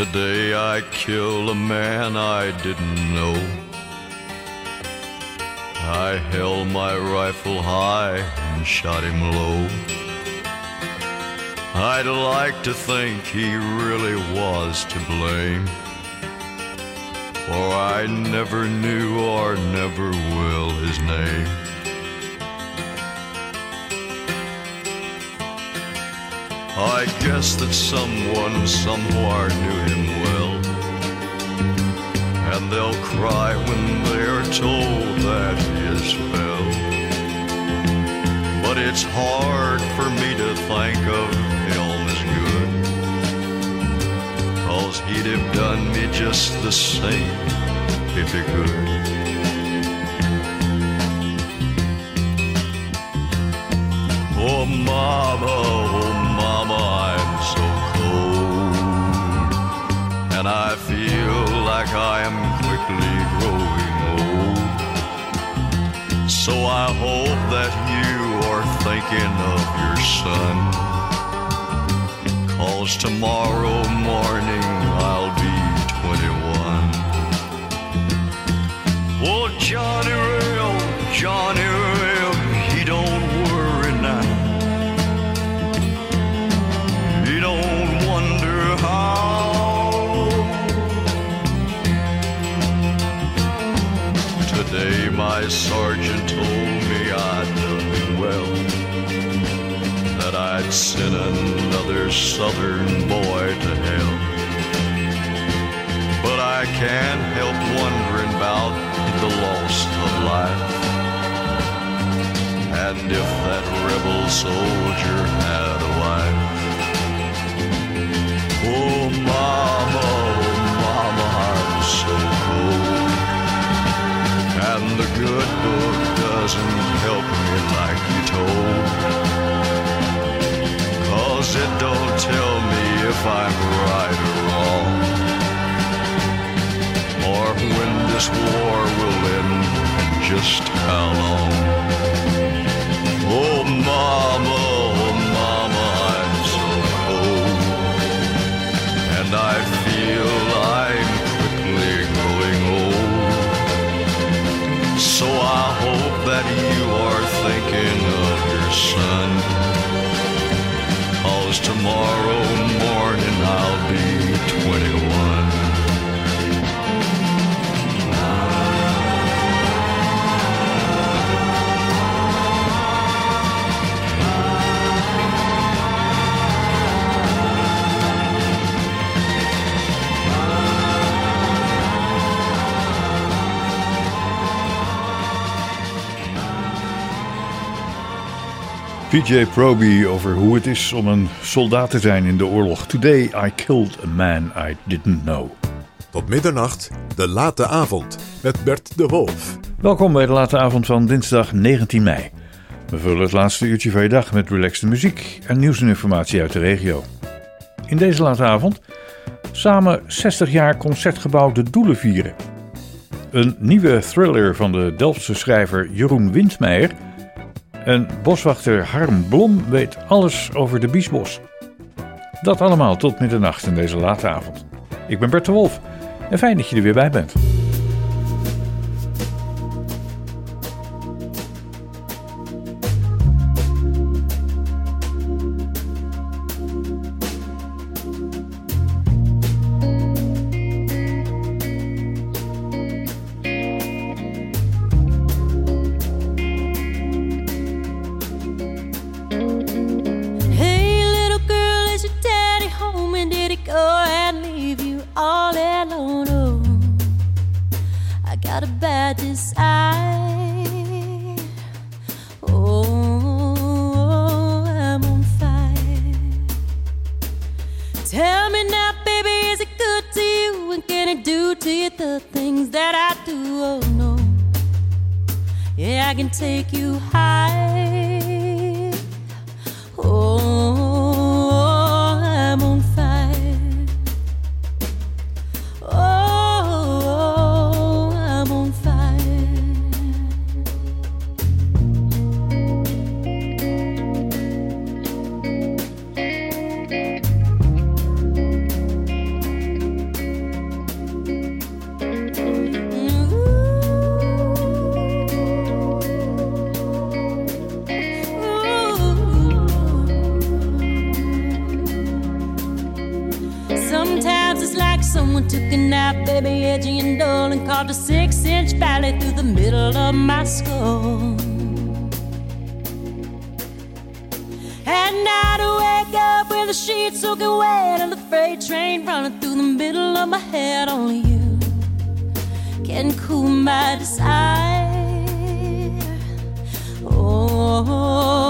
Today I killed a man I didn't know. I held my rifle high and shot him low. I'd like to think he really was to blame. For I never knew or never will his name. I guess that someone somewhere knew him well. And they'll cry when they're told that he is fell. But it's hard for me to think of him as good. Cause he'd have done me just the same if he could. Oh, mama, oh, And I feel like I am quickly growing old. So I hope that you are thinking of your son. Cause tomorrow morning I'll be 21. Oh, Johnny oh, Johnny Ray, my sergeant told me I'd done well. That I'd sent another southern boy to hell. But I can't help wondering about the loss of life. And if that rebel soldier had a doesn't help me like you told. Cause it don't tell me if I'm right or wrong. Or when this war will end and just how long. Oh, mama, thinking of your son. Cause tomorrow morning I'll be 21. PJ Proby over hoe het is om een soldaat te zijn in de oorlog. Today I killed a man I didn't know. Tot middernacht, de late avond, met Bert de Wolf. Welkom bij de late avond van dinsdag 19 mei. We vullen het laatste uurtje van je dag met relaxte muziek en nieuws en informatie uit de regio. In deze late avond samen 60 jaar Concertgebouw De Doelen vieren. Een nieuwe thriller van de Delftse schrijver Jeroen Windmeijer. En boswachter Harm Blom weet alles over de Biesbos. Dat allemaal tot middernacht in deze late avond. Ik ben Bert de Wolf en fijn dat je er weer bij bent. the sheets soaking wet and the freight train running through the middle of my head. Only you can cool my desire. Oh. oh, oh.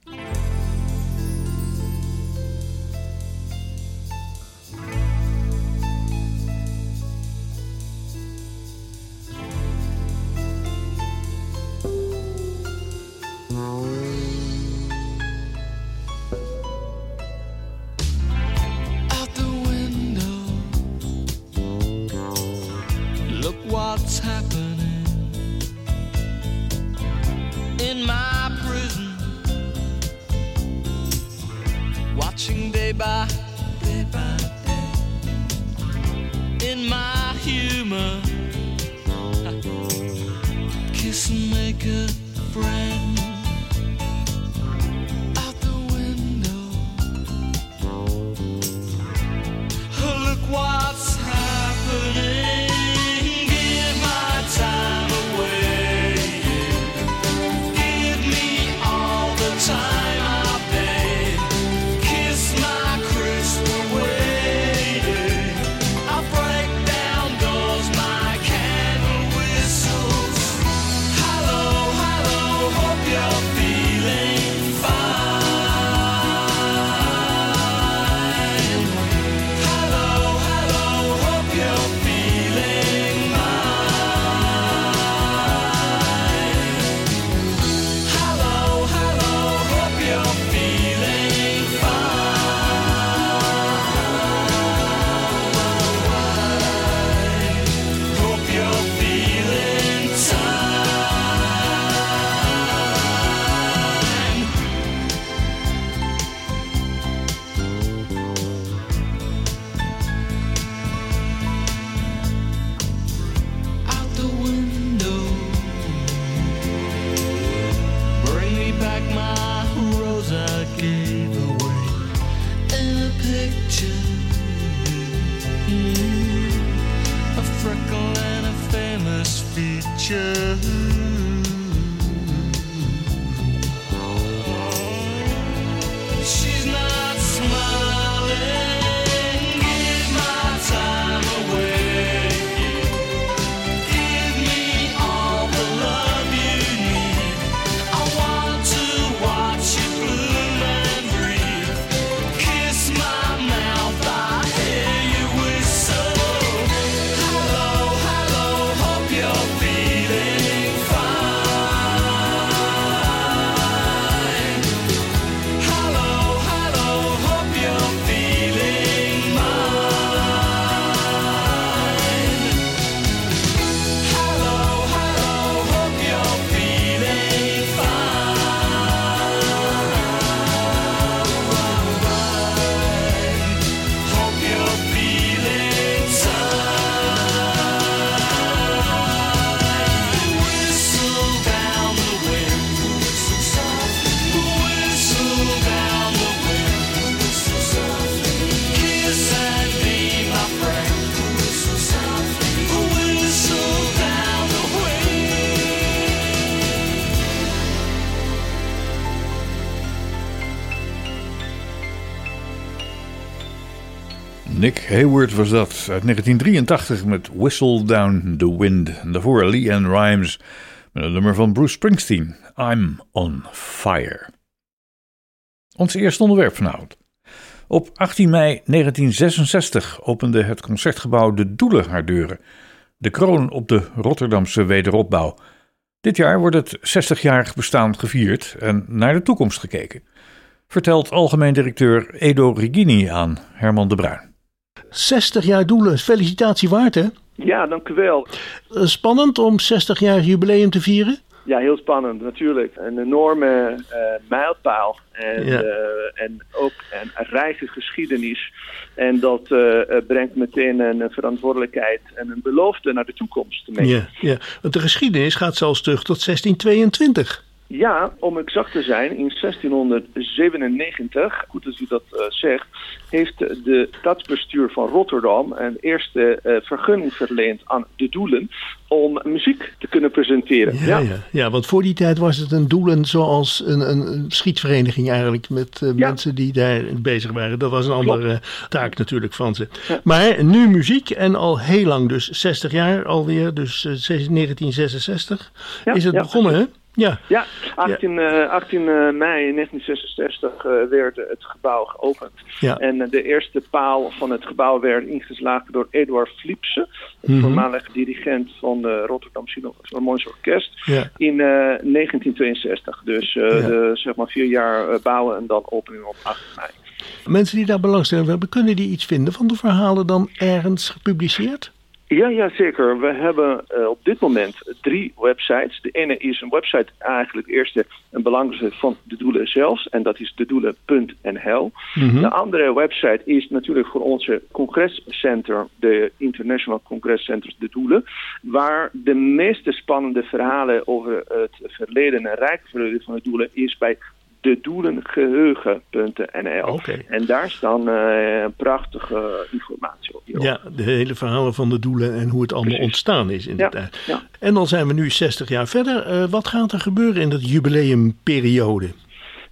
Hayward was dat uit 1983 met Whistle Down the Wind. En daarvoor Lee Ann Rimes met een nummer van Bruce Springsteen, I'm on Fire. Ons eerste onderwerp vanavond. Op 18 mei 1966 opende het concertgebouw De Doelen haar deuren. De kroon op de Rotterdamse wederopbouw. Dit jaar wordt het 60-jarig bestaan gevierd en naar de toekomst gekeken. Vertelt algemeen directeur Edo Rigini aan Herman de Bruin. 60 jaar doelen, felicitatie waard hè? Ja, dank u wel. Eh, Spannend om 60 jaar jubileum te vieren? Ja, heel spannend natuurlijk. Een enorme eh, mijlpaal en, Ja. eh, en ook een rijke geschiedenis. En dat brengt meteen een verantwoordelijkheid en een belofte naar de toekomst mee. Ja, ja. Want de geschiedenis gaat zelfs terug tot 1622. Ja, om exact te zijn, in 1697, goed dat u dat eh, zegt, heeft de stadsbestuur van Rotterdam een eerste eh, vergunning verleend aan de doelen om muziek te kunnen presenteren. Ja, ja. Ja, want voor die tijd was het een doelen zoals een, een, schietvereniging eigenlijk. Met eh, Ja. mensen die daar bezig waren. Dat was een andere taak natuurlijk van ze. Maar nu muziek en al heel lang, dus 60 jaar alweer. Dus eh, 1966 Ja, is het begonnen hè? Ja. Ja, 18, eh, 18 eh, mei 1966 eh, werd het gebouw geopend. Ja. En eh, de eerste paal van het gebouw werd ingeslagen door Eduard Fliepse, Mhm. voormalig dirigent van de Rotterdam Philharmonisch Orkest, Ja. in eh, 1962. Dus eh, de, zeg maar vier jaar eh, bouwen en dan opening op 8 mei. Mensen die daar belangstelling hebben, kunnen die iets vinden van de verhalen dan ergens gepubliceerd? Ja, ja, zeker. We hebben eh, op dit moment drie websites. De ene is een website eigenlijk eerste en belangrijkste van de doelen zelfs. En dat is dedoelen.nl. De andere website is natuurlijk voor onze congrescenter, de International Congress Centers De Doelen. Waar de meeste spannende verhalen over het verleden en rijke verleden van de doelen is bij dedoelengeheugen.nl. Oké. En daar staan eh, prachtige informatie op. Ja, de hele verhalen van de doelen en hoe het allemaal Precies. ontstaan is inderdaad. ja. En dan zijn we nu 60 jaar verder. Eh, wat gaat er gebeuren in dat jubileumperiode?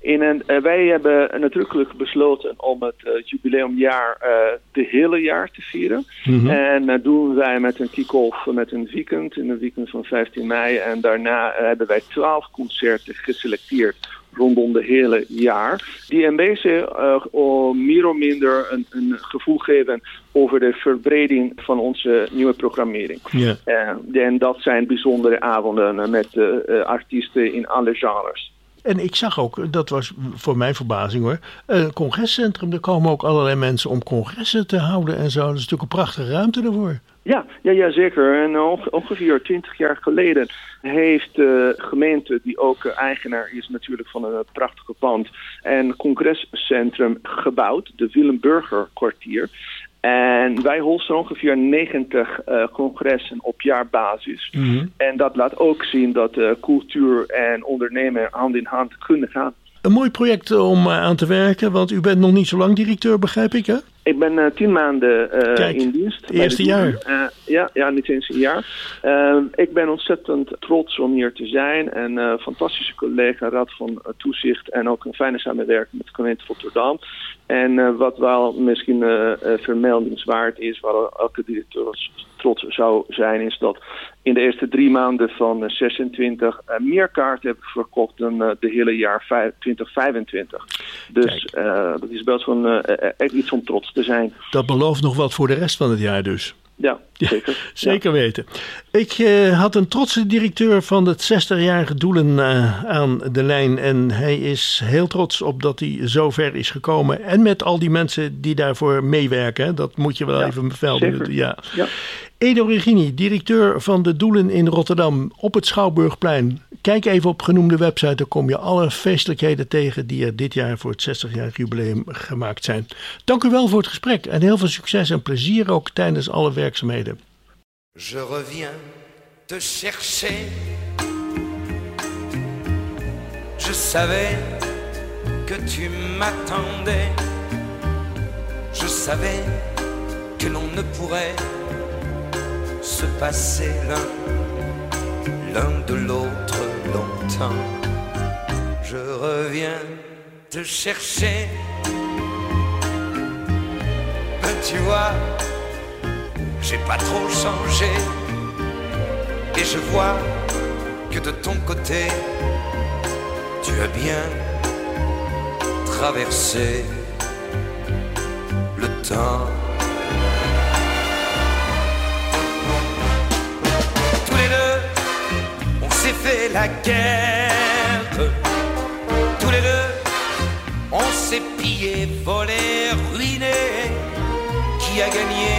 In een, eh, wij hebben nadrukkelijk besloten om het jubileumjaar eh de hele jaar te vieren. En dat doen wij met een kick-off met een weekend, in een weekend van 15 mei. En daarna hebben wij 12 concerten geselecteerd rondom de hele jaar. Die een beetje eh, om meer of minder een, een gevoel geven over de verbreding van onze nieuwe programmering. Eh, en dat zijn bijzondere avonden eh, met eh, eh, artiesten in alle genres. En ik zag ook, dat was voor mijn verbazing hoor, een congrescentrum. Er komen ook allerlei mensen om congressen te houden en zo. Dat is natuurlijk een prachtige ruimte daarvoor. Ja, ja, ja zeker. En onge- ongeveer 20 jaar geleden heeft de gemeente, die ook eh, eigenaar is natuurlijk van een eh, prachtige pand, een congrescentrum gebouwd, de Willem Burger kwartier. En wij holsten ongeveer 90 eh, congressen op jaarbasis. En dat laat ook zien dat eh, cultuur en ondernemen hand in hand kunnen gaan. Een mooi project om eh, aan te werken, want u bent nog niet zo lang directeur, begrijp ik hè? Ik ben eh, tien maanden eh, Kijk, in dienst. bij eerste de jaar. Eh, ja, ja, niet eens een jaar. Ik ben ontzettend trots om hier te zijn. En fantastische collega, raad van toezicht en ook een fijne samenwerking met de gemeente Rotterdam. En wat wel misschien vermeldingswaard is, waar elke directeur trots zou zijn, is dat in de eerste drie maanden van eh, 26 eh, meer kaarten heb ik verkocht dan de hele jaar vijf- 2025. Dus dat is best wel echt iets om trots te zijn. Dat belooft nog wat voor de rest van het jaar dus. Ja, zeker. Zeker weten. Ik eh, had een trotse directeur van het 60-jarige Doelen eh, aan de lijn. En hij is heel trots op dat hij zo ver is gekomen. En met al die mensen die daarvoor meewerken. hè. Dat moet je wel Ja, even bevelden. Ja. Ja. Edo Regini, directeur van de Doelen in Rotterdam op het Schouwburgplein. Kijk even op genoemde website, daar kom je alle feestelijkheden tegen die er dit jaar voor het 60-jarig jubileum gemaakt zijn. Dank u wel voor het gesprek en heel veel succes en plezier ook tijdens alle werkzaamheden. Je reviens te chercher. Je savais que tu m'attendais. Je savais que l'on ne pourrait se passer l'un, l'un de l'autre longtemps. Je reviens te chercher. tu vois, j'ai pas trop changé. Et je vois que de ton côté, tu as bien traversé le temps. Fait la guerre. Tous les deux, on s'est pillé, volé, ruiné. Qui a gagné,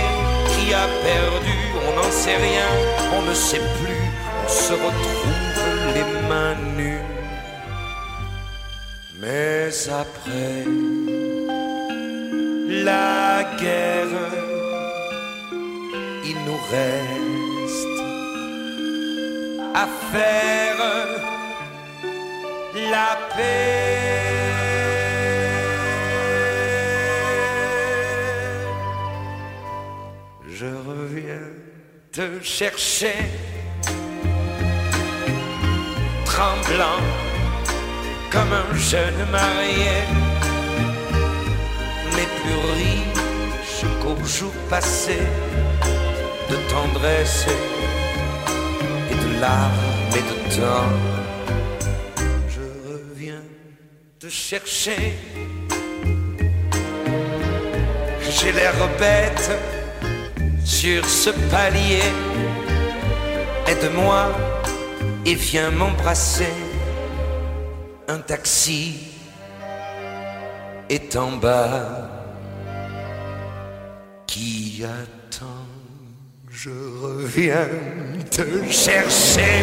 qui a perdu, on n'en sait rien, on ne sait plus. On se retrouve les mains nues. Mais après la guerre, il nous reste à faire la paix. Je reviens te chercher, tremblant comme un jeune marié, mais plus riche qu'au jour passé de tendresse larmes et de temps. Je reviens te chercher. J'ai l'air bête sur ce palier. Aide-moi et viens m'embrasser. Un taxi est en bas qui attend. Je reviens te chercher.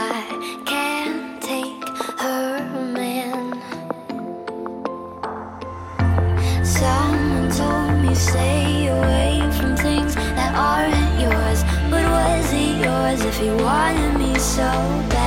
you wanted me so bad?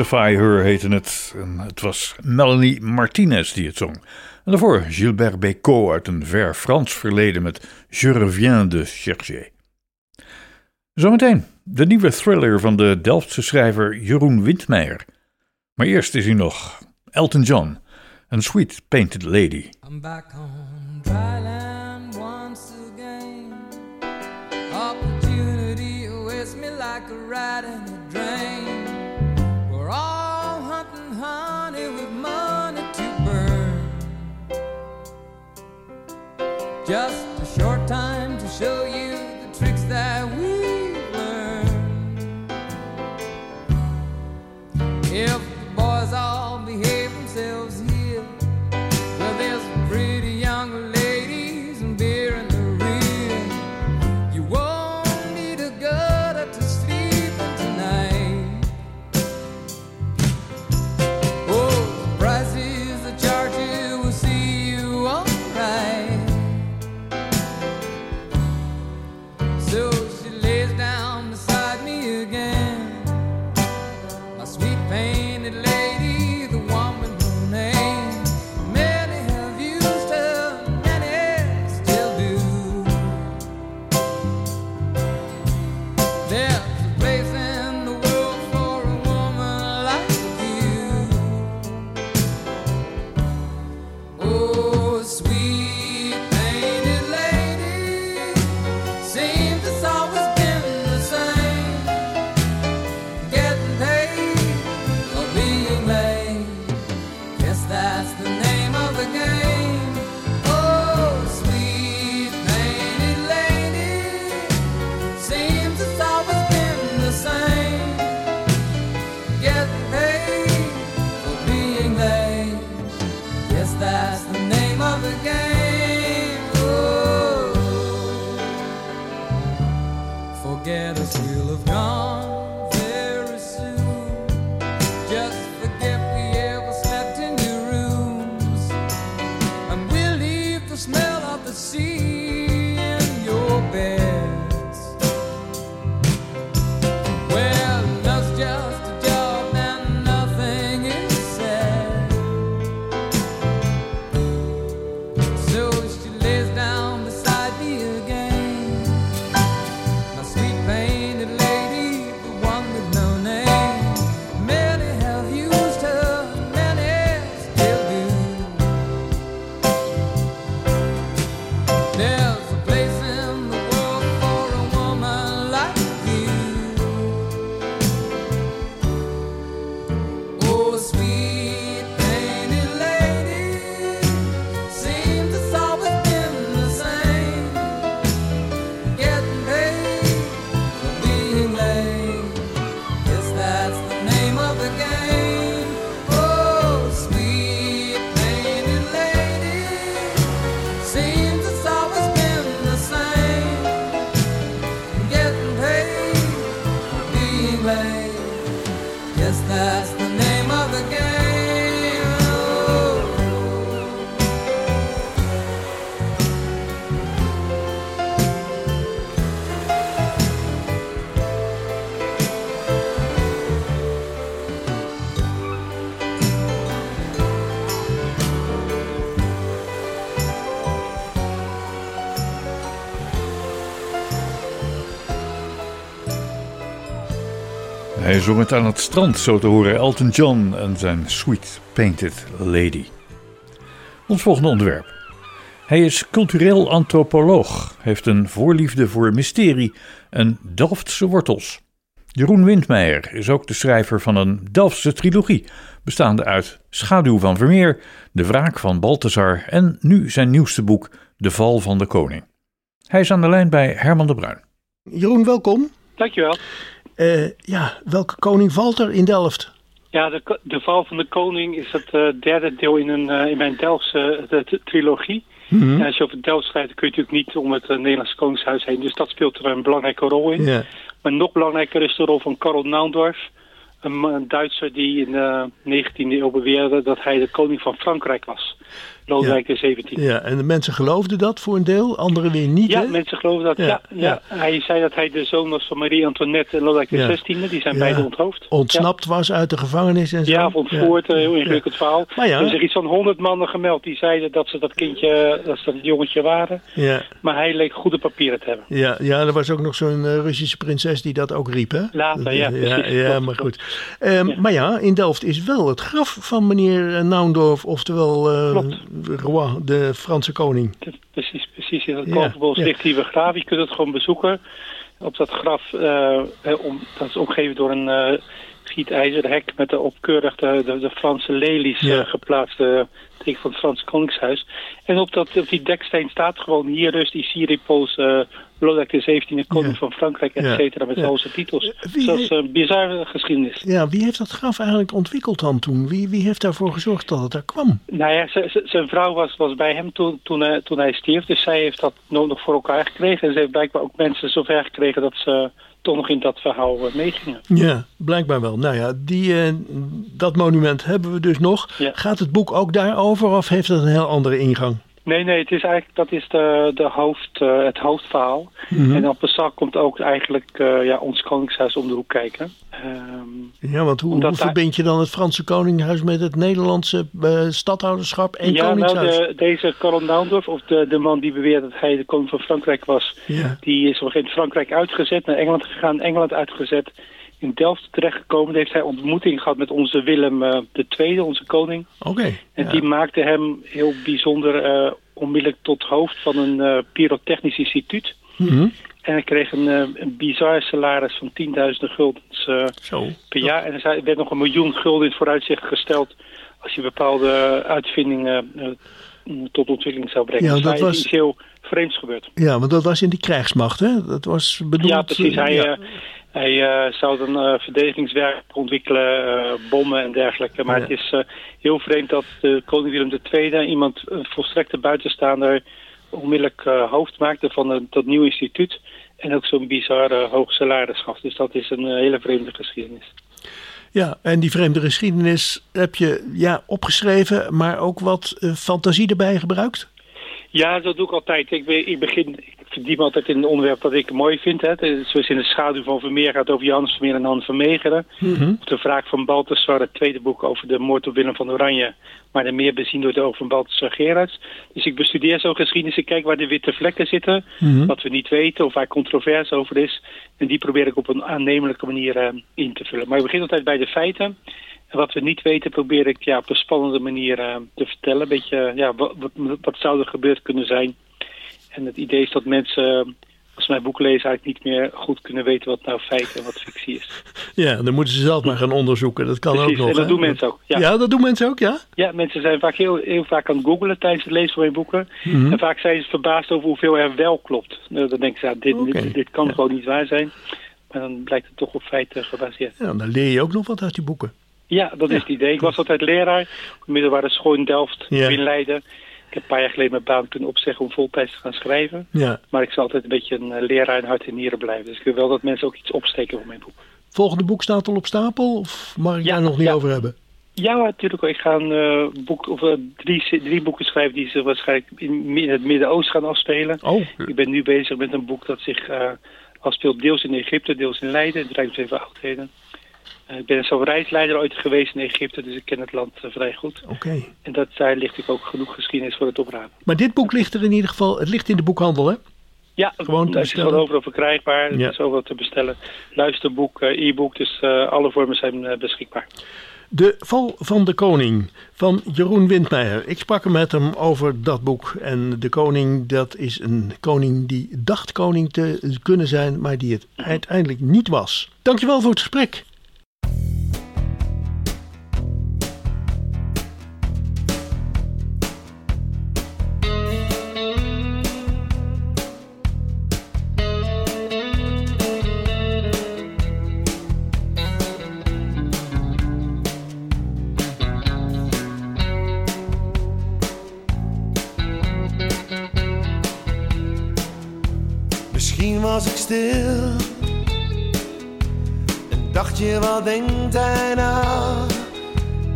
Pacify Her heette het. En het was Melanie Martinez die het zong. En daarvoor Gilbert Bécaud uit een ver Frans verleden met Je reviens de chercher. Zometeen de nieuwe thriller van de Delftse schrijver Jeroen Windmeijer. Maar eerst is hij nog Elton John, een Sweet Painted Lady. I'm back on Just Hij zong het aan het strand, zo te horen Elton John en zijn Sweet Painted Lady. Ons volgende onderwerp. Hij is cultureel antropoloog, heeft een voorliefde voor mysterie en Delftse wortels. Jeroen Windmeijer is ook de schrijver van een Delftse trilogie, bestaande uit Schaduw van Vermeer, De Wraak van Balthazar en nu zijn nieuwste boek De Val van de Koning. Hij is aan de lijn bij Herman de Bruin. Jeroen, welkom. Dankjewel. Eh, ja, welke koning valt er in Delft? Ja, de, de val van de koning is het eh, derde deel in, een, eh, in mijn Delftse de, trilogie. Mhm. En als je over Delft schrijft, kun je natuurlijk niet om het Nederlandse koningshuis heen. Dus dat speelt er een belangrijke rol in. Maar nog belangrijker is de rol van Karel Naundorf. Een, Duitser die in de 19e eeuw beweerde dat hij de koning van Frankrijk was. Lodewijk XVII. Ja, en de mensen geloofden dat voor een deel, anderen weer niet. Ja, hè? mensen geloven dat. Ja, Ja, ja. ja. Hij zei dat hij de zoon was van Marie-Antoinette en Lodewijk Ja. XVI. Die zijn Ja. beide onthoofd. Ontsnapt was uit de gevangenis en zo. Ja, voort, een heel ingewikkeld verhaal. Maar ja. Er zijn iets van honderd mannen gemeld die zeiden dat ze dat kindje, dat ze dat jongetje waren. Ja, Maar hij leek goede papieren te hebben. ja, ja, er was ook nog zo'n eh, Russische prinses die dat ook riep, hè? Later, ja, ja, precies. ja maar klopt. Ehm, Maar ja, in Delft is wel het graf van meneer eh, Naundorf, oftewel. Roi, de Franse koning. Precies, precies. In het Ja, Kogelbos ja. ligt begraven. Je kunt het gewoon bezoeken. Op dat graf, eh, om, dat is omgeven door een gietijzeren hek met de opkeurig de, de, de Franse lelies Ja. geplaatste teken van het Franse Koningshuis. En op, dat, op die deksteen staat gewoon hier rust Isiripoos, uh, Lodewijk XVII, koning Ja. van Frankrijk, et cetera, met al zijn titels. Wie dat is een bizarre geschiedenis. Ja, wie heeft dat graf eigenlijk ontwikkeld dan toen? Wie, wie heeft daarvoor gezorgd dat het daar kwam? Nou ja, zijn vrouw was, was bij hem toen, toen, hij, toen hij stierf. Dus zij heeft dat nog voor elkaar gekregen. En ze heeft blijkbaar ook mensen zover gekregen dat ze toch nog in dat verhaal eh, meegingen. Ja, blijkbaar wel. Nou ja, die, eh, dat monument hebben we dus nog. Ja. Gaat het boek ook daarover of heeft het een heel andere ingang? Nee, nee, het is eigenlijk dat is de, de hoofd, eh, het hoofdverhaal. Mhm. En op Passag komt ook eigenlijk eh, ja, ons koningshuis om de hoek kijken. Ehm, Ja, want hoe, verbind je dan het Franse koninghuis met het Nederlandse eh, stadhouderschap en ja, nou, koningshuis? de, deze Karel Naundorf, of de, de man die beweert dat hij de koning van Frankrijk was, Ja. die is op een gegeven moment Frankrijk uitgezet, naar Engeland gegaan, Engeland uitgezet, in Delft terechtgekomen. Daar heeft hij ontmoeting gehad met onze Willem eh II, onze koning. Oké. En ja. die maakte hem heel bijzonder eh, onmiddellijk tot hoofd van een eh, pyrotechnisch instituut. Mhm. En hij kreeg een, eh, een bizar salaris van tienduizenden guldens eh, Zo. per jaar. En er er werd nog een miljoen gulden in vooruitzicht gesteld als je bepaalde uitvindingen eh, tot ontwikkeling zou brengen. Ja, dus dat hij was- is heel vreemds gebeurd. Ja, want dat was in die krijgsmacht, hè? Dat was bedoeld... ja, precies. eh, Hij, ja. eh, hij eh, zou dan eh, verdedigingswerk ontwikkelen, bommen en dergelijke. Maar Ja. het is heel vreemd dat de koning Willem II iemand, een volstrekte buitenstaander, onmiddellijk hoofd maakte van een, dat nieuw instituut. En ook zo'n bizar eh, hoog salaris gaf. Dus dat is een hele vreemde geschiedenis. Ja, en die vreemde geschiedenis heb je ja, opgeschreven, maar ook wat fantasie erbij gebruikt? Ja, dat doe ik altijd. Ik, ik begin, ik verdiep altijd in een onderwerp dat ik mooi vind. Hè. Zoals in de schaduw van Vermeer gaat over Johannes Vermeer en Han van Meegeren. Mhm. Of de wraak van Balthasar, het tweede boek over de moord op Willem van Oranje. Maar dan meer bezien door de ogen van Balthasar Gerards. Dus ik bestudeer zo geschiedenis. Ik kijk waar de witte vlekken zitten. Mhm. Wat we niet weten of waar controverse over is. En die probeer ik op een aannemelijke manier eh, in te vullen. Maar ik begin altijd bij de feiten. En wat we niet weten probeer ik ja, op een spannende manier eh, te vertellen. Een beetje, ja, wat, wat, wat zou er gebeurd kunnen zijn. En het idee is dat mensen, eh, als mijn boek lezen, eigenlijk niet meer goed kunnen weten wat nou feit en wat fictie is. Ja, dan moeten ze zelf maar gaan onderzoeken. Dat kan Precies, ook nog. en dat hè? doen mensen ook. Ja. Ja, dat doen mensen ook, ja? Ja, mensen zijn vaak heel, heel vaak aan het googlen tijdens het lezen van mijn boeken. Mhm. En vaak zijn ze verbaasd over hoeveel er wel klopt. Nou, dan denken ze, ja, dit, dit, dit kan Ja. gewoon niet waar zijn. Maar dan blijkt het toch op feiten gebaseerd. Ja, dan leer je ook nog wat uit die boeken. Ja, dat is het idee. Ik was altijd leraar middelbare school in Delft, in Leiden. Ik heb een paar jaar geleden mijn baan kunnen opzeggen om voltijds te gaan schrijven. Ja. Maar ik zal altijd een beetje een eh, leraar in hart en nieren blijven. Dus ik wil wel dat mensen ook iets opsteken van mijn boek. Volgende boek staat al op stapel? Of mag ik Ja, daar nog niet ja. over hebben? Ja, natuurlijk. Ik ga een eh, boek, of, eh, drie, drie boeken schrijven die zich waarschijnlijk in, in het Midden-Oosten gaan afspelen. Oh, Ik ben nu bezig met een boek dat zich eh, afspeelt deels in Egypte, deels in Leiden. Het Rijksmuseum voor Oudheden. Eh, ik ben zo'n reisleider ooit geweest in Egypte, dus ik ken het land eh, vrij goed. oké. En dat, daar ligt ik ook genoeg geschiedenis voor het oprapen. Maar dit boek ligt er in ieder geval, het ligt in de boekhandel, hè? Ja, Gewoon het is gewoon overal verkrijgbaar. Ja. Het is overal te bestellen. Luisterboek, eh, e-book, dus alle vormen zijn beschikbaar. De Val van de Koning van Jeroen Windmeijer. Ik sprak met hem over dat boek. En de koning, dat is een koning die dacht koning te kunnen zijn, maar die het uiteindelijk niet was. Dankjewel voor het gesprek. Misschien was ik stil en dacht je, wat denkt hij nou?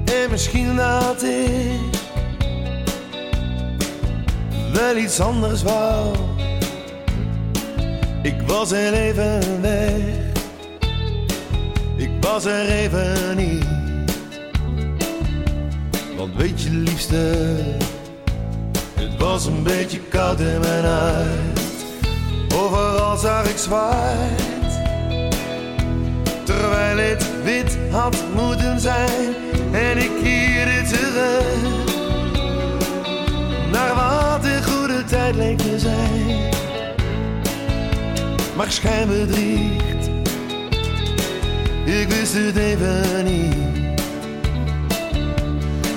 En misschien dat ik wel iets anders wou. Ik was er even weg, ik was er even niet. Want weet je, liefste, het was een beetje koud in mijn huid. Zag ik zwart, terwijl het wit had moeten zijn. En ik keerde terug naar wat een goede tijd leek te zijn. Maar schijn bedriegt, ik wist het even niet.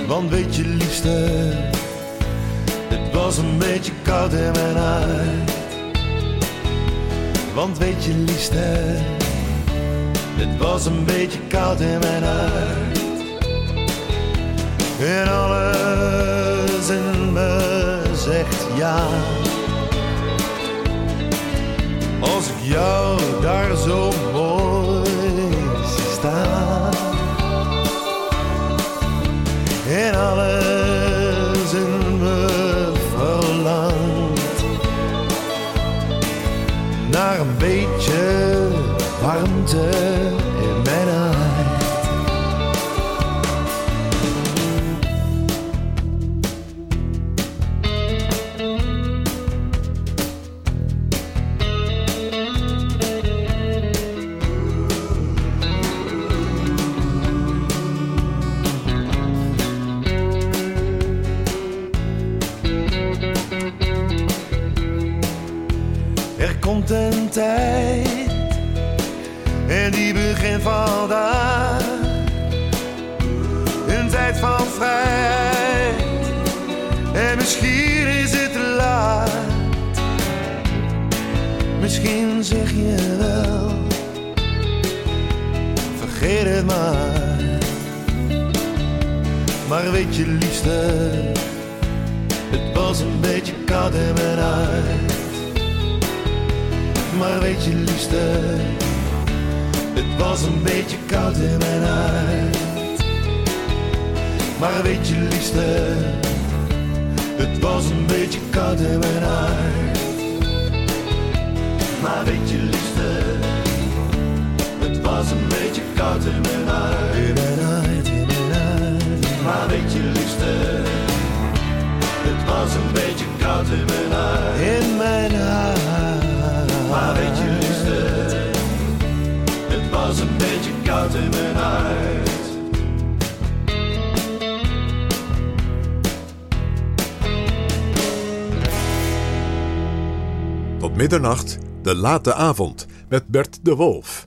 Want weet je liefste, het was een beetje koud in mijn huid. Want weet je liefste, het was een beetje koud in mijn huid. En alles in me zegt ja. Als ik jou daar zo mooi staan. En alles beetje warmte vandaag. Een tijd van vrijheid en misschien is het te laat. Misschien zeg je wel, vergeet het maar. Maar weet je liefste, het was een beetje koud in mijn. Maar weet je liefste, het was een beetje koud in mijn hart. Maar weet je liefste, het was een beetje koud in mijn hart. Maar weet je liefste, het was een beetje koud in mijn hart. In mijn hart, in mijn hart. Maar weet je liefste, het was een beetje koud in mijn hart. In mijn hart. Maar weet je was een beetje koud in mijn middernacht, de late avond met Bert de Wolf.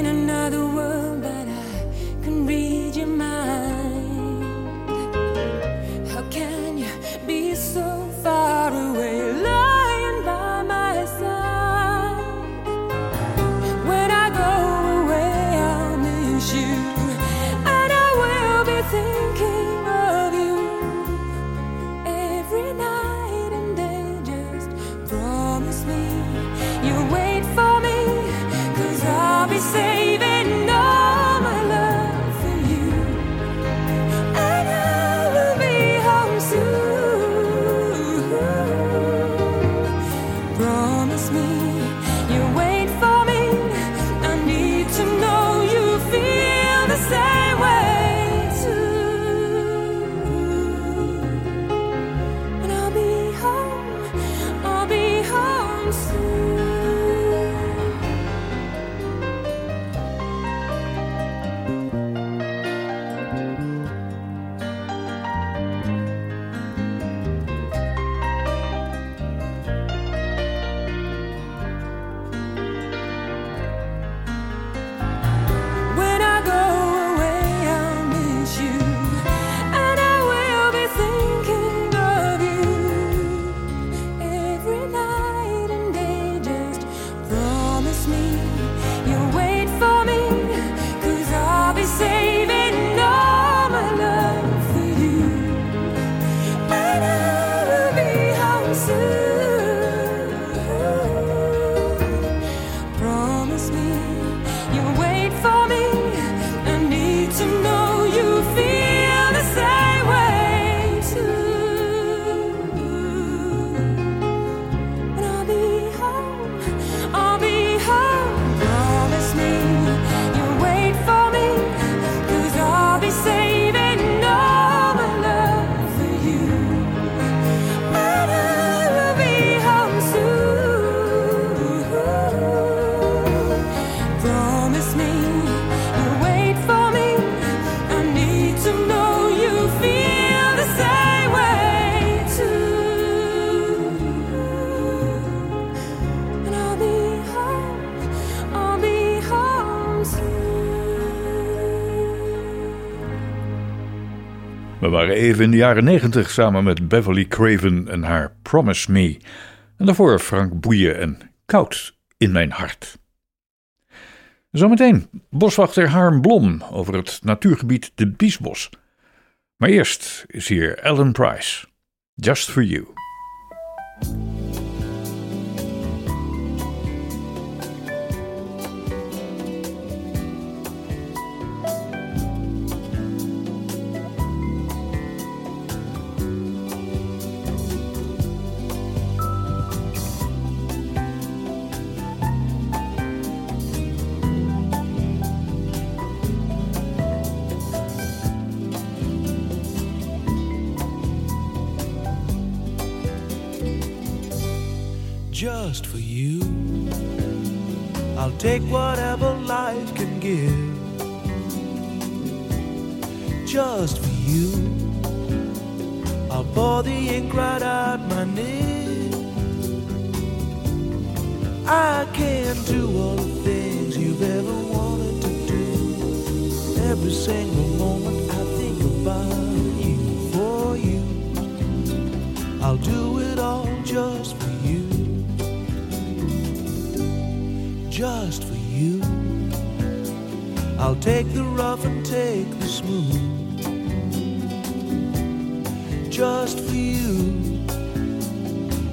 even in de jaren 90 samen met Beverly Craven en haar Promise Me. En daarvoor Frank Boeien en Koud in mijn hart. Zometeen boswachter Harm Blom over het natuurgebied de Biesbos. Maar eerst is hier Ellen Price. Just for you. Take whatever life can give. Just for you. I'll pour the ink right out my nib. I can do all the things you've ever wanted to do. Every single just for you. I'll take the rough and take the smooth. Just for you.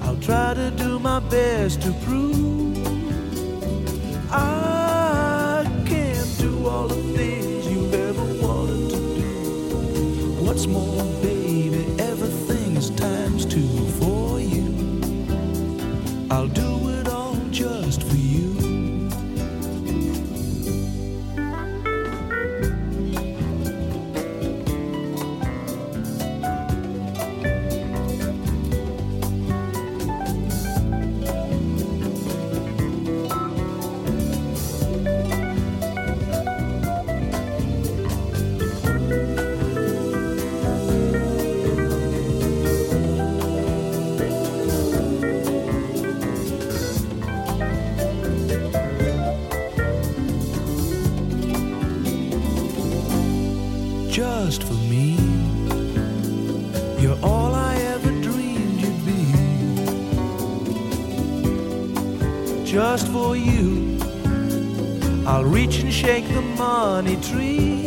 I'll try to do my best to prove reach and shake the money tree.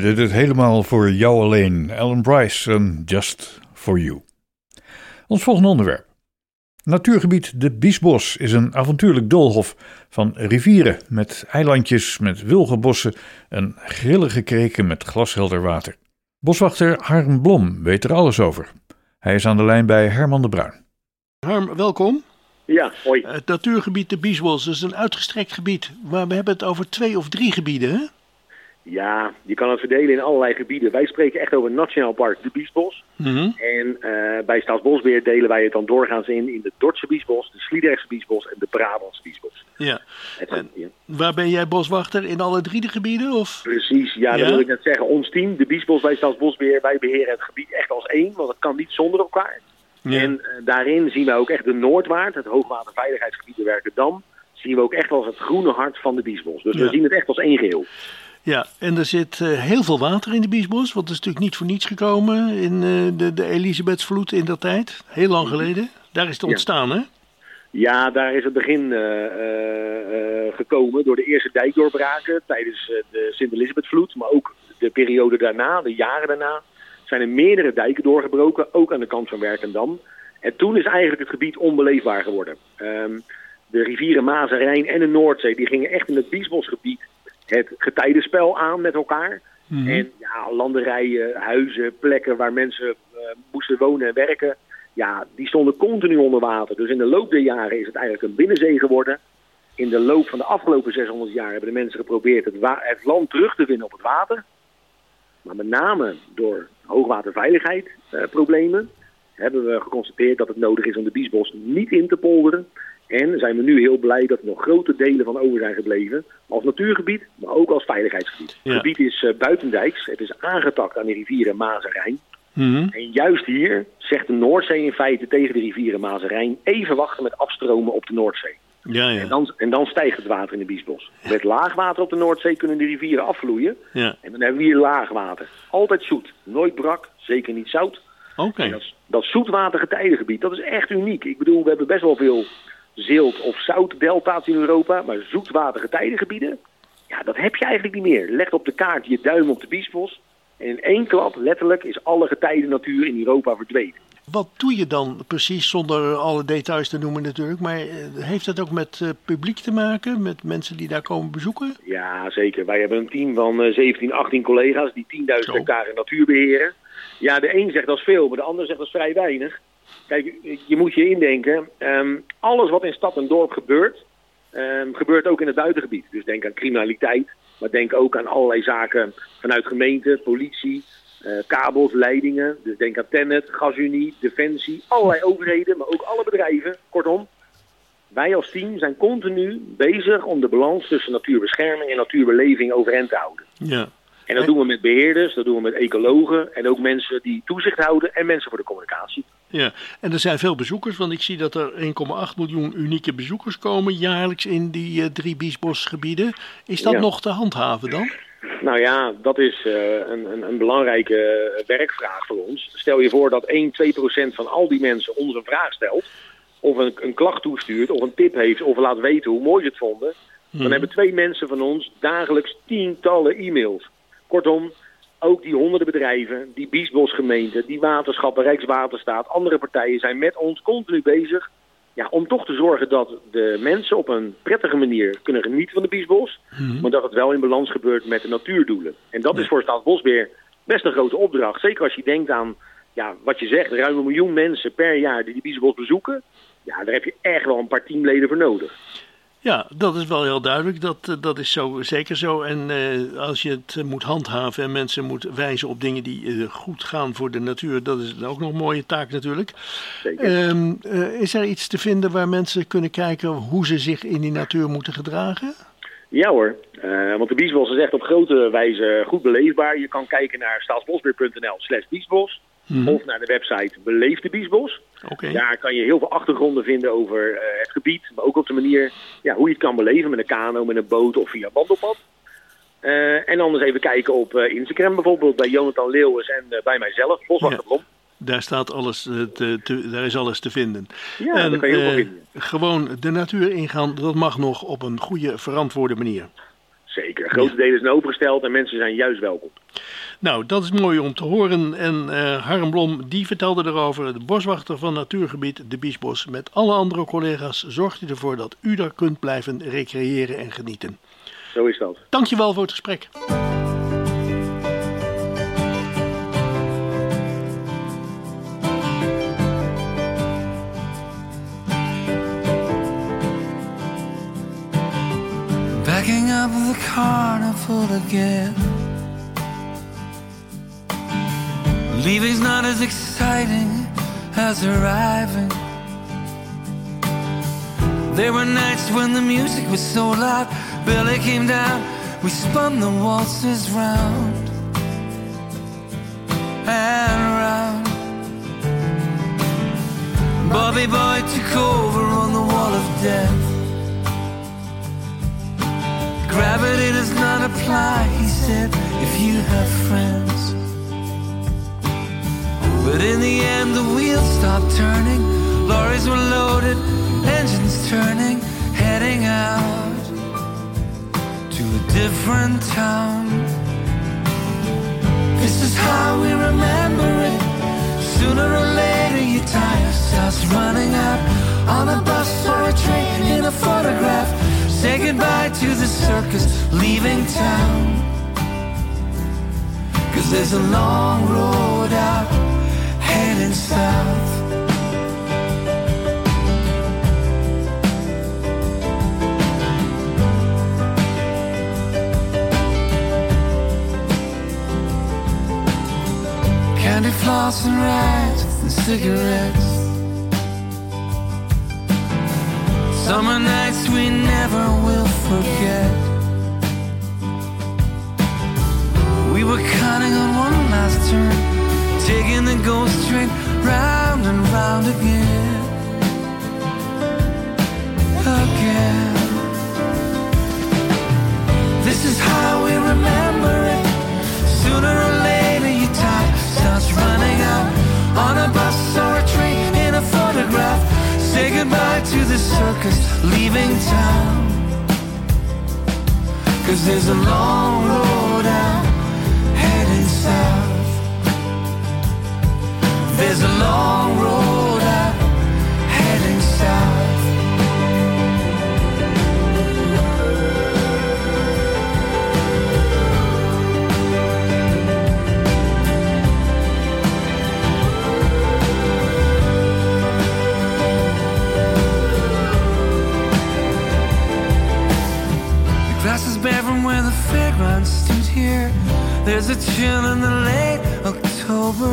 Hij deed het helemaal voor jou alleen. Ellen Bryce en Just For You. Ons volgende onderwerp. Natuurgebied de Biesbos is een avontuurlijk doolhof van rivieren met eilandjes met wilgenbossen en grillige kreken met glashelder water. Boswachter Harm Blom weet er alles over. Hij is aan de lijn bij Herman de Bruin. Harm, welkom. Ja, hoi. Het natuurgebied de Biesbos is een uitgestrekt gebied, maar we hebben het over twee of drie gebieden, hè? Ja, je kan het verdelen in allerlei gebieden. Wij spreken echt over het Nationaal Park de Biesbos. Mhm. En eh, bij Staatsbosbeheer delen wij het dan doorgaans in in de Dordtse Biesbos, de Sliedrechtse Biesbos en de Brabantse Biesbos. Ja. Ja. Waar ben jij boswachter? In alle drie de gebieden? Of? Precies, ja, dat Ja? wil ik net zeggen. Ons team, de Biesbos bij Staatsbosbeheer, wij beheren het gebied echt als één, want het kan niet zonder elkaar. Ja. En eh, daarin zien wij ook echt de Noordwaard, het hoogwaterveiligheidsgebied de Werkendam, zien we ook echt als het groene hart van de Biesbos. Dus we zien het echt als één geheel. Ja, en er zit eh, heel veel water in de Biesbos, want het is natuurlijk niet voor niets gekomen in eh, de, de Elisabethsvloed in dat tijd. Heel lang geleden. Daar is het Ja. ontstaan, hè? Ja, daar is het begin eh, gekomen door de eerste dijkdoorbraken tijdens de Sint-Elisabethvloed. Maar ook de periode daarna, de jaren daarna, zijn er meerdere dijken doorgebroken, ook aan de kant van Werkendam. En toen is eigenlijk het gebied onbeleefbaar geworden. Ehm, de rivieren Maas en Rijn en de Noordzee die gingen echt in het Biesbosgebied het getijdenspel aan met elkaar. Mhm. En ja, landerijen, huizen, plekken waar mensen eh, moesten wonen en werken. Ja, die stonden continu onder water. Dus in de loop der jaren is het eigenlijk een binnenzee geworden. In de loop van de afgelopen 600 jaar hebben de mensen geprobeerd het, land terug te winnen op het water. Maar met name door hoogwaterveiligheidsproblemen hebben we geconstateerd dat het nodig is om de Biesbos niet in te polderen. En zijn we nu heel blij dat er nog grote delen van over zijn gebleven. Als natuurgebied, maar ook als veiligheidsgebied. Ja. Het gebied is eh, buitendijks. Het is aangetakt aan de rivieren Maas en Rijn. Mhm. En juist hier zegt de Noordzee in feite tegen de rivieren Maas en Rijn... even wachten met afstromen op de Noordzee. Ja, ja. En, dan, en dan stijgt het water in de Biesbos. Met laagwater op de Noordzee kunnen de rivieren afvloeien. ja. En dan hebben we hier laagwater. Altijd zoet. Nooit brak, zeker niet zout. Oké. Dat, dat zoetwatergetijdengebied, dat is echt uniek. Ik bedoel, we hebben best wel veel zilt- of zoutdelta's in Europa. Maar zoetwatergetijdengebieden, ja, dat heb je eigenlijk niet meer. Leg op de kaart je duim op de Biesbos. En in één klap, letterlijk, is alle getijdennatuur in Europa verdwenen. Wat doe je dan precies, zonder alle details te noemen natuurlijk, maar eh, heeft dat ook met eh, publiek te maken, met mensen die daar komen bezoeken? Ja, zeker. Wij hebben een team van eh, 17, 18 collega's die 10.000 hectare natuur beheren. Ja, de een zegt dat is veel, maar de ander zegt dat is vrij weinig. Kijk, je moet je indenken, ehm, alles wat in stad en dorp gebeurt, ehm, gebeurt ook in het buitengebied. Dus denk aan criminaliteit, maar denk ook aan allerlei zaken vanuit gemeente, politie, eh, kabels, leidingen. Dus denk aan Tennet, Gasunie, Defensie, allerlei overheden, maar ook alle bedrijven. Kortom, wij als team zijn continu bezig om de balans tussen natuurbescherming en natuurbeleving overeind te houden. Ja. En dat doen we met beheerders, dat doen we met ecologen en ook mensen die toezicht houden en mensen voor de communicatie. Ja, en er zijn veel bezoekers, want ik zie dat er 1,8 miljoen unieke bezoekers komen jaarlijks in die eh, drie biesbosgebieden. Is dat Ja. nog te handhaven dan? Nou ja, dat is eh, een, een, een belangrijke eh, werkvraag voor ons. Stel je voor dat 1, 2 procent van al die mensen ons een vraag stelt, of een, een klacht toestuurt, of een tip heeft, of laat weten hoe mooi ze het vonden. Dan hebben twee mensen van ons dagelijks tientallen e-mails. Kortom, ook die honderden bedrijven, die Biesbosgemeente, die waterschappen, Rijkswaterstaat, andere partijen zijn met ons continu bezig ja, om toch te zorgen dat de mensen op een prettige manier kunnen genieten van de Biesbos, maar dat het wel in balans gebeurt met de natuurdoelen. En dat is voor Staatsbosbeheer best een grote opdracht. Zeker als je denkt aan ja, wat je zegt, ruim een miljoen mensen per jaar die de Biesbos bezoeken. Ja, daar heb je echt wel een paar teamleden voor nodig. Ja, dat is wel heel duidelijk. Dat, eh, dat is zo, zeker zo. En eh, als je het eh, moet handhaven en mensen moet wijzen op dingen die goed gaan voor de natuur, dat is ook nog een mooie taak natuurlijk. Zeker. Ehm, eh, is er iets te vinden waar mensen kunnen kijken hoe ze zich in die natuur moeten gedragen? Ja hoor, want de Biesbos is echt op grote wijze goed beleefbaar. Je kan kijken naar staatsbosbeheer.nl slash Biesbos. Of naar de website Beleef de Biesbos. Daar kan je heel veel achtergronden vinden over eh, het gebied. Maar ook op de manier ja, hoe je het kan beleven met een kano, met een boot of via wandelpad. Eh, en anders even kijken op eh, Instagram bijvoorbeeld bij Jonathan Leeuwens en bij mijzelf, Boswachter. Daar, staat alles, te, te- daar is alles te vinden. Ja, en daar kan je heel veel vinden. gewoon de natuur ingaan, dat mag nog op een goede, verantwoorde manier. Zeker, grote delen zijn opengesteld en mensen zijn juist welkom. Nou, dat is mooi om te horen. En eh Harm Blom, die vertelde erover, de boswachter van natuurgebied De Biesbos. Met alle andere collega's zorgt hij ervoor dat u daar kunt blijven recreëren en genieten. Zo is dat. Dankjewel voor het gesprek. Up the carnival again. Leaving's not as exciting as arriving. There were nights when the music was so loud, Billy came down, we spun the waltzes round and round. Bobby Boy took over on the wall of death. Gravity does not apply, he said, if you have friends. But in the end, the wheels stopped turning. Lorries were loaded, engines turning, heading out to a different town. This is how we remember it. Sooner or later, your time starts running out on a bus or a train in a photograph. Say goodbye to the circus, leaving town. Cause there's a long road out. Heading south. Candy floss and rides and cigarettes. Summer nights we never will forget. We were counting on one last turn, taking the ghost train round and round again. Again. This is how we remember it. Sooner or later, your time starts running out on a bus Say goodbye to the circus, leaving town. Cause there's a long road out heading south. There's a long road here. There's a chill in the late October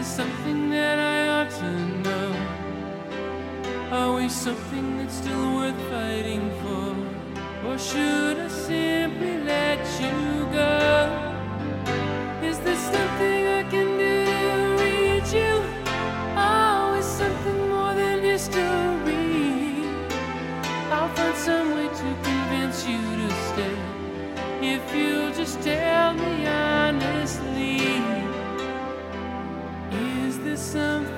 Is something that I ought to know? Are we something that's still worth fighting for? Or should I simply let you go? Is there something I can do to reach you? Is something more than history? I'll find some way to convince you to stay. If you'll just tell me honestly, is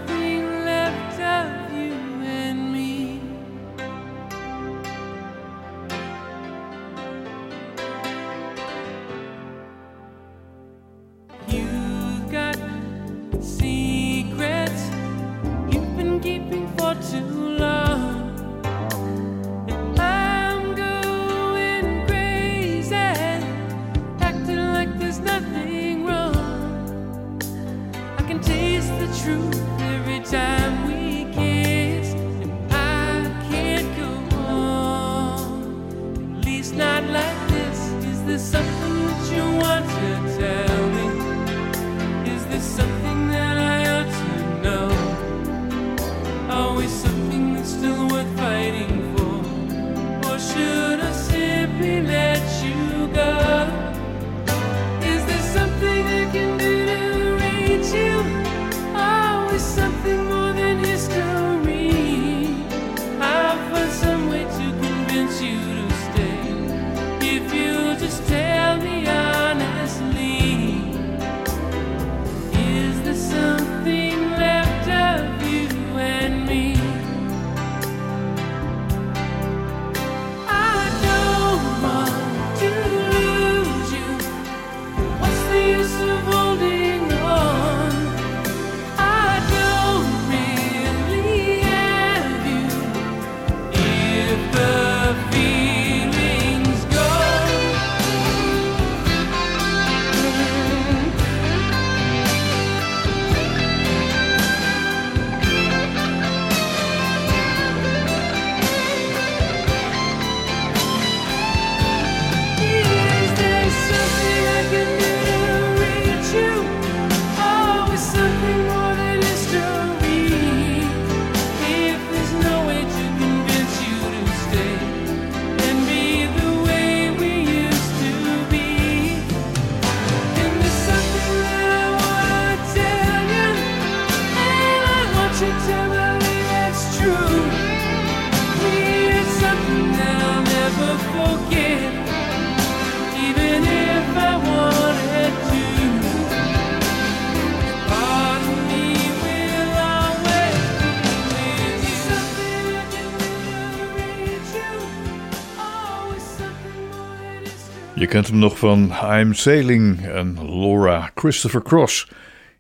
kent hem nog van I'm Sailing en Laura Christopher Cross.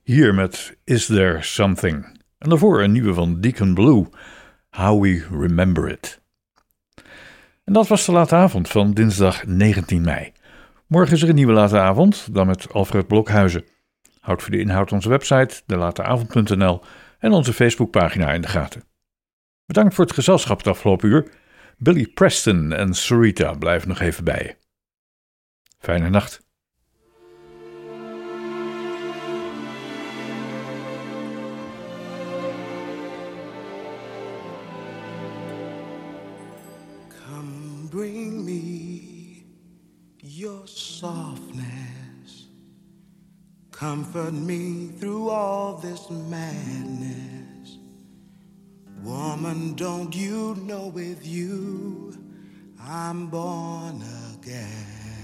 Hier met Is There Something. En daarvoor een nieuwe van Deacon Blue, How We Remember It. En dat was de late avond van dinsdag 19 mei. Morgen is er een nieuwe late avond, dan met Alfred Blokhuizen. Houd voor de inhoud onze website, delateavond.nl en onze Facebookpagina in de gaten. Bedankt voor het gezelschap het afgelopen uur. Billy Preston en Sarita blijven nog even bij je. Fijne nacht. Come bring me your softness. Comfort me through all this madness. Woman, don't you know with you I'm born again?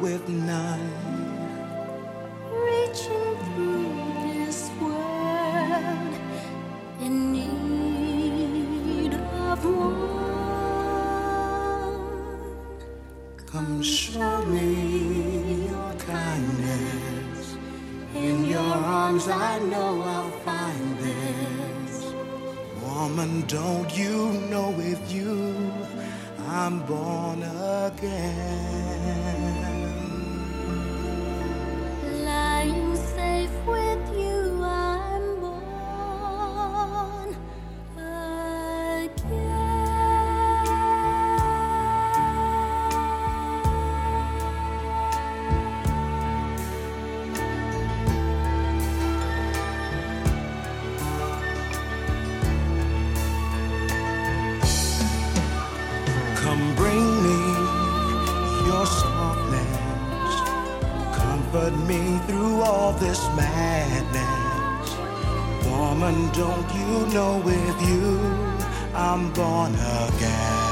with none. Reaching through this world in need of one. Come show me your kindness. In your arms, I know I'll find this. Woman, don't you know with you I'm born again? With this madness. Woman, don't you know with you I'm born again?